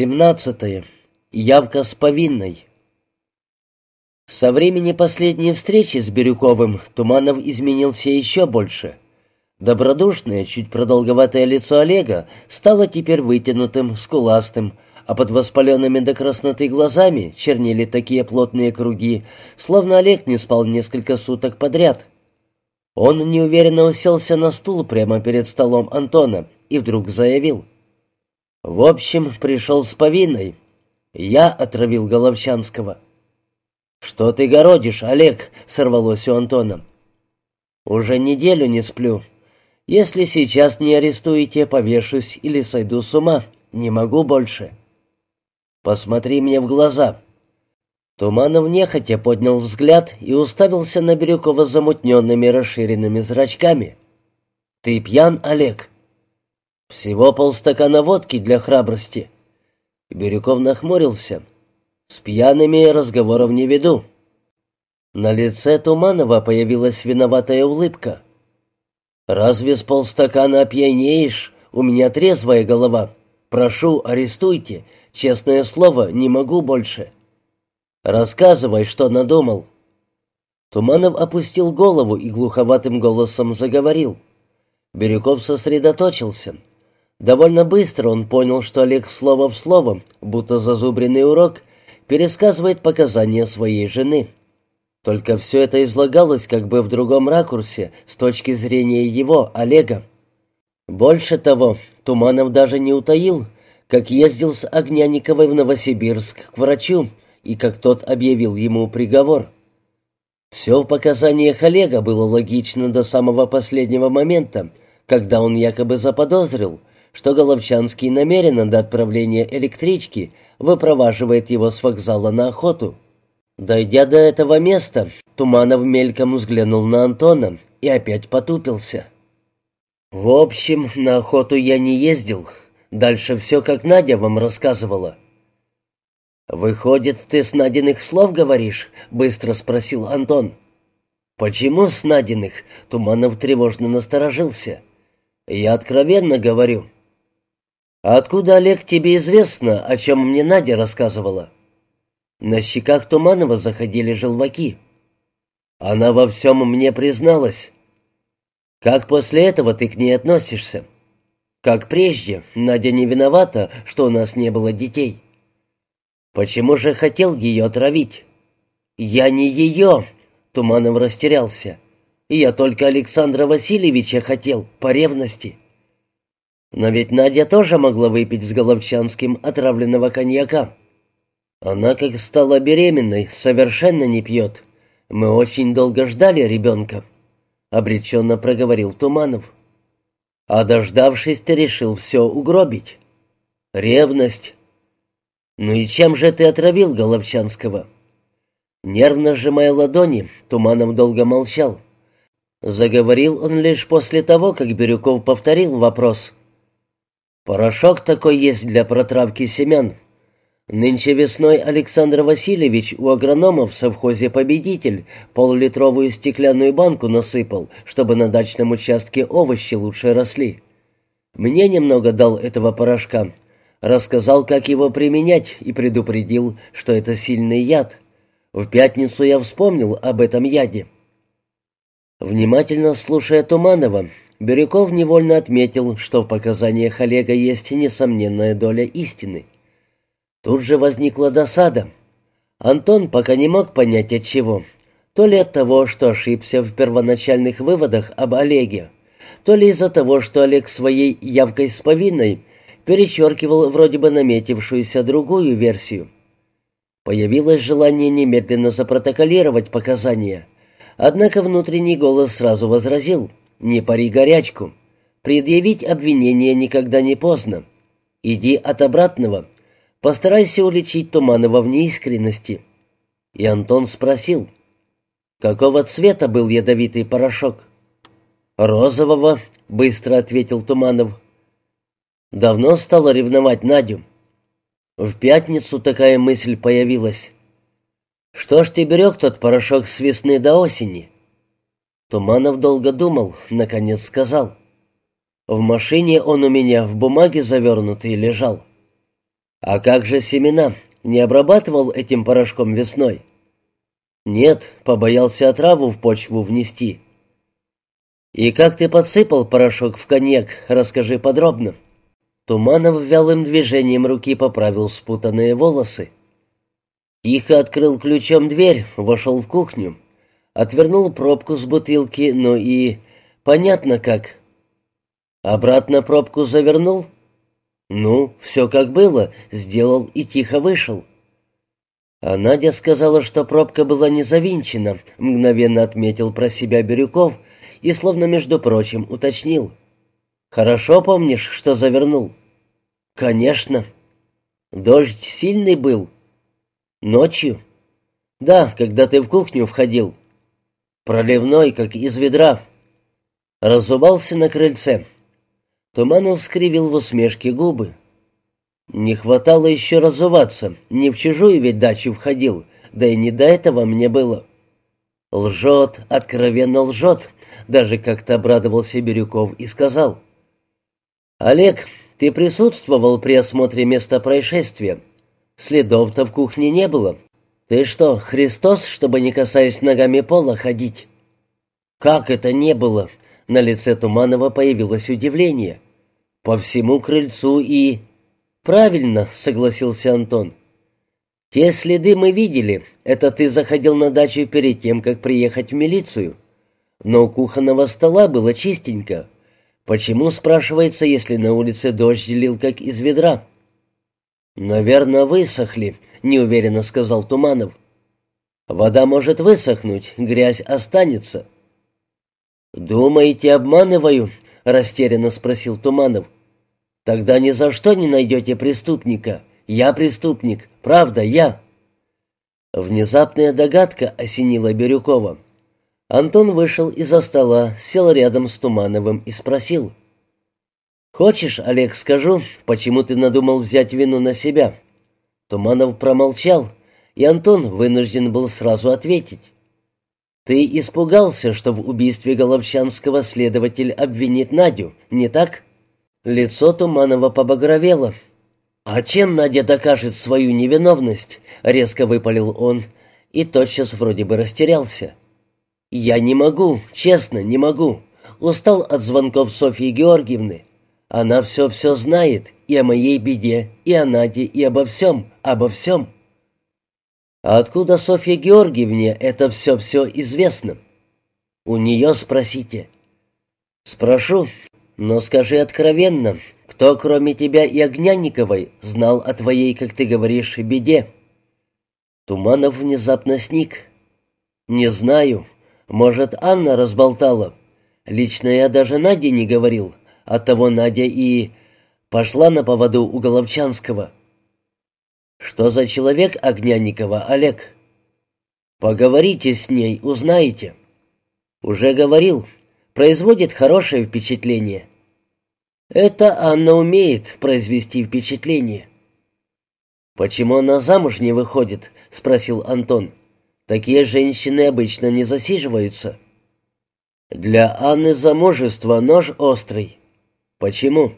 17. Явка с повинной. Со времени последней встречи с Бирюковым Туманов изменился еще больше. Добродушное, чуть продолговатое лицо Олега стало теперь вытянутым, скуластым, а под воспаленными до красноты глазами чернели такие плотные круги, словно Олег не спал несколько суток подряд. Он неуверенно уселся на стул прямо перед столом Антона и вдруг заявил — в общем, пришел с повинной. Я отравил Головчанского. «Что ты городишь, Олег?» — сорвалось у Антона. «Уже неделю не сплю. Если сейчас не арестуете, повешусь или сойду с ума. Не могу больше». «Посмотри мне в глаза». Туманов нехотя поднял взгляд и уставился на Бирюкова замутненными расширенными зрачками. «Ты пьян, Олег?» «Всего полстакана водки для храбрости». Бирюков нахмурился. «С пьяными разговоров не веду». На лице Туманова появилась виноватая улыбка. «Разве с полстакана опьянеешь? У меня трезвая голова. Прошу, арестуйте. Честное слово, не могу больше». «Рассказывай, что надумал». Туманов опустил голову и глуховатым голосом заговорил. Бирюков сосредоточился. Довольно быстро он понял, что Олег слово в слово, будто зазубренный урок, пересказывает показания своей жены. Только все это излагалось как бы в другом ракурсе, с точки зрения его, Олега. Больше того, Туманов даже не утаил, как ездил с Огняниковой в Новосибирск к врачу, и как тот объявил ему приговор. Все в показаниях Олега было логично до самого последнего момента, когда он якобы заподозрил, что Головчанский намеренно до отправления электрички выпроваживает его с вокзала на охоту. Дойдя до этого места, Туманов мельком взглянул на Антона и опять потупился. «В общем, на охоту я не ездил. Дальше все, как Надя вам рассказывала». «Выходит, ты с Надиных слов говоришь?» — быстро спросил Антон. «Почему с Надиных?» — Туманов тревожно насторожился. «Я откровенно говорю. «А откуда, Олег, тебе известно, о чем мне Надя рассказывала?» На щеках Туманова заходили желваки. Она во всем мне призналась. Как после этого ты к ней относишься? Как прежде, Надя не виновата, что у нас не было детей. Почему же хотел ее отравить? Я не ее, Туманов растерялся. Я только Александра Васильевича хотел, по ревности. Но ведь Надя тоже могла выпить с Головчанским отравленного коньяка. Она, как стала беременной, совершенно не пьет. Мы очень долго ждали ребенка», — обреченно проговорил Туманов. «А дождавшись, ты решил все угробить. Ревность. Ну и чем же ты отравил Головчанского?» Нервно сжимая ладони, Туманов долго молчал. Заговорил он лишь после того, как Бирюков повторил вопрос — Порошок такой есть для протравки семян. Нынче весной Александр Васильевич у агронома в совхозе «Победитель» полулитровую стеклянную банку насыпал, чтобы на дачном участке овощи лучше росли. Мне немного дал этого порошка, рассказал, как его применять, и предупредил, что это сильный яд. В пятницу я вспомнил об этом яде. Внимательно слушая Туманова, Бирюков невольно отметил, что в показаниях Олега есть несомненная доля истины. Тут же возникла досада. Антон пока не мог понять от чего. То ли от того, что ошибся в первоначальных выводах об Олеге, то ли из-за того, что Олег своей явкой с повинной перечеркивал вроде бы наметившуюся другую версию. Появилось желание немедленно запротоколировать показания, Однако внутренний голос сразу возразил «Не пари горячку. Предъявить обвинение никогда не поздно. Иди от обратного. Постарайся уличить Туманова в неискренности». И Антон спросил «Какого цвета был ядовитый порошок?» «Розового», — быстро ответил Туманов. «Давно стала ревновать Надю?» В пятницу такая мысль появилась. Что ж ты берег тот порошок с весны до осени? Туманов долго думал, наконец сказал. В машине он у меня в бумаге завернутый лежал. «А как же семена? Не обрабатывал этим порошком весной?» «Нет, побоялся отраву в почву внести». «И как ты подсыпал порошок в коньяк? Расскажи подробно». Туманов вялым движением руки поправил спутанные волосы. Тихо открыл ключом дверь, вошел в кухню. Отвернул пробку с бутылки, ну и... Понятно как. Обратно пробку завернул? Ну, все как было, сделал и тихо вышел. А Надя сказала, что пробка была не завинчена, мгновенно отметил про себя Бирюков и, словно между прочим, уточнил. «Хорошо помнишь, что завернул?» «Конечно». «Дождь сильный был?» «Ночью?» «Да, когда ты в кухню входил». «Проливной, как из ведра». Разубался на крыльце. Туманов скривил в усмешке губы. «Не хватало еще разуваться, не в чужую ведь дачу входил, да и не до этого мне было». «Лжет, откровенно лжет», — даже как-то обрадовался Бирюков и сказал. «Олег, ты присутствовал при осмотре места происшествия?» Следов-то в кухне не было. Ты что, Христос, чтобы не касаясь ногами пола ходить? Как это не было? На лице Туманова появилось удивление. По всему крыльцу и... Правильно, согласился Антон. Те следы мы видели. Это ты заходил на дачу перед тем, как приехать в милицию. Но у кухонного стола было чистенько. Почему, спрашивается, если на улице дождь лил как из ведра? «Наверное, высохли», — неуверенно сказал Туманов. «Вода может высохнуть, грязь останется». «Думаете, обманываю?» — растерянно спросил Туманов. «Тогда ни за что не найдете преступника. Я преступник, правда, я». Внезапная догадка осенила Бирюкова. Антон вышел из-за стола, сел рядом с Тумановым и спросил. «Хочешь, Олег, скажу, почему ты надумал взять вину на себя?» Туманов промолчал, и Антон вынужден был сразу ответить. «Ты испугался, что в убийстве Головчанского следователь обвинит Надю, не так?» Лицо Туманова побагровело. «А чем Надя докажет свою невиновность?» — резко выпалил он и тотчас вроде бы растерялся. «Я не могу, честно, не могу. Устал от звонков Софьи Георгиевны. Она все-все знает и о моей беде, и о Наде, и обо всем, обо всем. А откуда Софье Георгиевне это все-все известно? У нее спросите. Спрошу, но скажи откровенно, кто, кроме тебя и Огнянниковой, знал о твоей, как ты говоришь, беде? Туманов внезапно сник. Не знаю. Может, Анна разболтала. Лично я даже Наде не говорил. Оттого Надя и пошла на поводу у Головчанского. Что за человек Огнянникова, Олег? Поговорите с ней, узнаете. Уже говорил, производит хорошее впечатление. Это Анна умеет произвести впечатление. «Почему она замуж не выходит?» — спросил Антон. «Такие женщины обычно не засиживаются». «Для Анны замужество нож острый. «Почему?»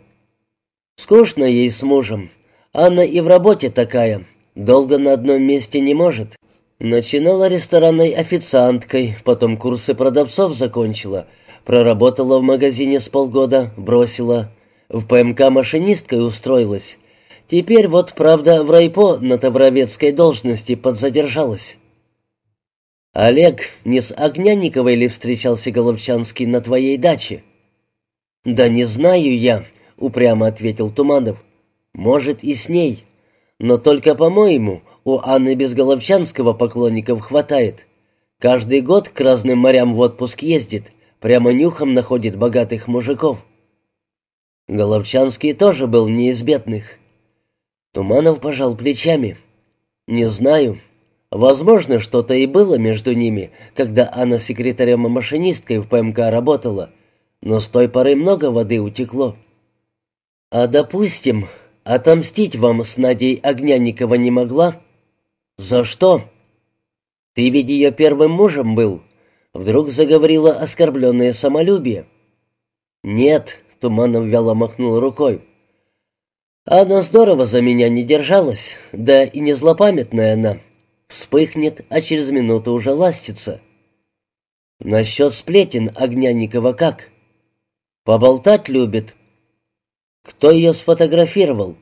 «Скучно ей с мужем. Анна и в работе такая. Долго на одном месте не может. Начинала ресторанной официанткой, потом курсы продавцов закончила. Проработала в магазине с полгода, бросила. В ПМК машинисткой устроилась. Теперь вот, правда, в райпо на Тавровецкой должности подзадержалась». «Олег, не с Огняниковой ли встречался Головчанский на твоей даче?» «Да не знаю я», — упрямо ответил Туманов. «Может, и с ней. Но только, по-моему, у Анны Безголовчанского поклонников хватает. Каждый год к разным морям в отпуск ездит, прямо нюхом находит богатых мужиков». Головчанский тоже был не из бедных. Туманов пожал плечами. «Не знаю. Возможно, что-то и было между ними, когда Анна секретарем и машинисткой в ПМК работала» но с той поры много воды утекло. А, допустим, отомстить вам с Надей Огнянникова не могла? За что? Ты ведь ее первым мужем был. Вдруг заговорила оскорбленное самолюбие. Нет, Туманов вяло махнул рукой. Она здорово за меня не держалась, да и не злопамятная она. Вспыхнет, а через минуту уже ластится. Насчет сплетен Огняникова как? Поболтать любит. Кто ее сфотографировал?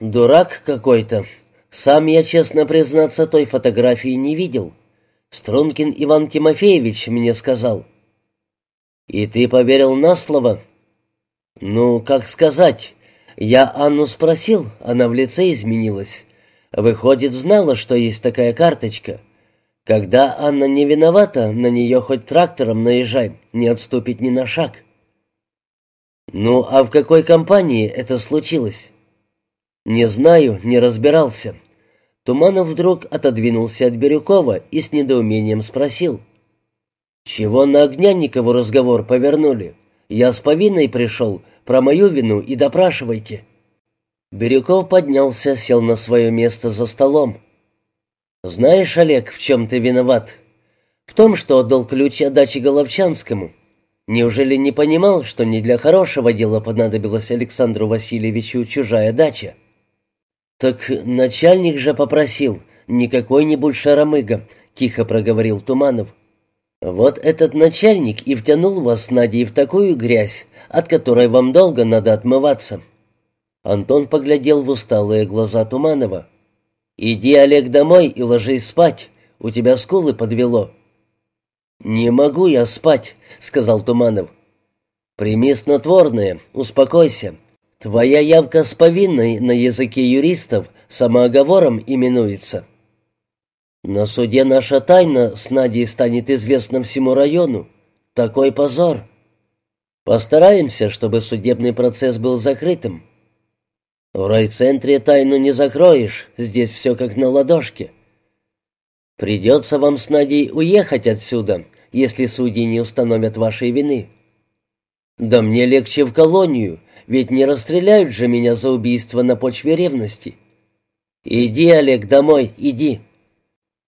Дурак какой-то. Сам я, честно признаться, той фотографии не видел. Стрункин Иван Тимофеевич мне сказал. И ты поверил на слово? Ну, как сказать. Я Анну спросил, она в лице изменилась. Выходит, знала, что есть такая карточка. Когда Анна не виновата, на нее хоть трактором наезжай, не отступить ни на шаг. Ну, а в какой компании это случилось? Не знаю, не разбирался. Туманов вдруг отодвинулся от Бирюкова и с недоумением спросил. «Чего на Огнянникову разговор повернули? Я с повинной пришел, про мою вину и допрашивайте». Бирюков поднялся, сел на свое место за столом. «Знаешь, Олег, в чем ты виноват? В том, что отдал ключи от дачи Головчанскому. Неужели не понимал, что не для хорошего дела понадобилась Александру Васильевичу чужая дача?» «Так начальник же попросил, не какой-нибудь шаромыга», — тихо проговорил Туманов. «Вот этот начальник и втянул вас с Надей в такую грязь, от которой вам долго надо отмываться». Антон поглядел в усталые глаза Туманова. «Иди, Олег, домой и ложись спать. У тебя скулы подвело». «Не могу я спать», — сказал Туманов. «Прими снотворное, успокойся. Твоя явка с повинной на языке юристов самооговором именуется». «На суде наша тайна с Надей станет известна всему району. Такой позор. Постараемся, чтобы судебный процесс был закрытым». В райцентре тайну не закроешь, здесь все как на ладошке. Придется вам с Надей уехать отсюда, если судьи не установят вашей вины. Да мне легче в колонию, ведь не расстреляют же меня за убийство на почве ревности. Иди, Олег, домой, иди.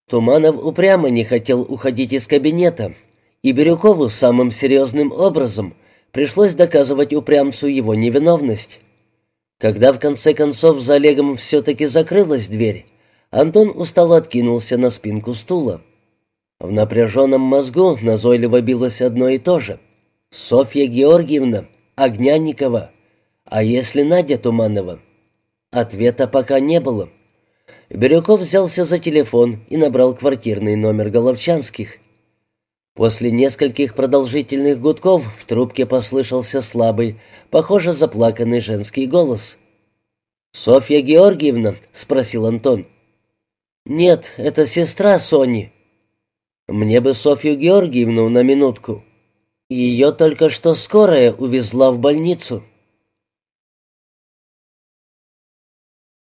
Туманов упрямо не хотел уходить из кабинета, и Бирюкову самым серьезным образом пришлось доказывать упрямцу его невиновность. Когда в конце концов за Олегом все-таки закрылась дверь, Антон устало откинулся на спинку стула. В напряженном мозгу назойливо билось одно и то же. «Софья Георгиевна, Огняникова. А если Надя Туманова?» Ответа пока не было. Бирюков взялся за телефон и набрал квартирный номер Головчанских. После нескольких продолжительных гудков в трубке послышался слабый, похоже, заплаканный женский голос. «Софья Георгиевна?» — спросил Антон. «Нет, это сестра Сони». «Мне бы Софью Георгиевну на минутку. Ее только что скорая увезла в больницу».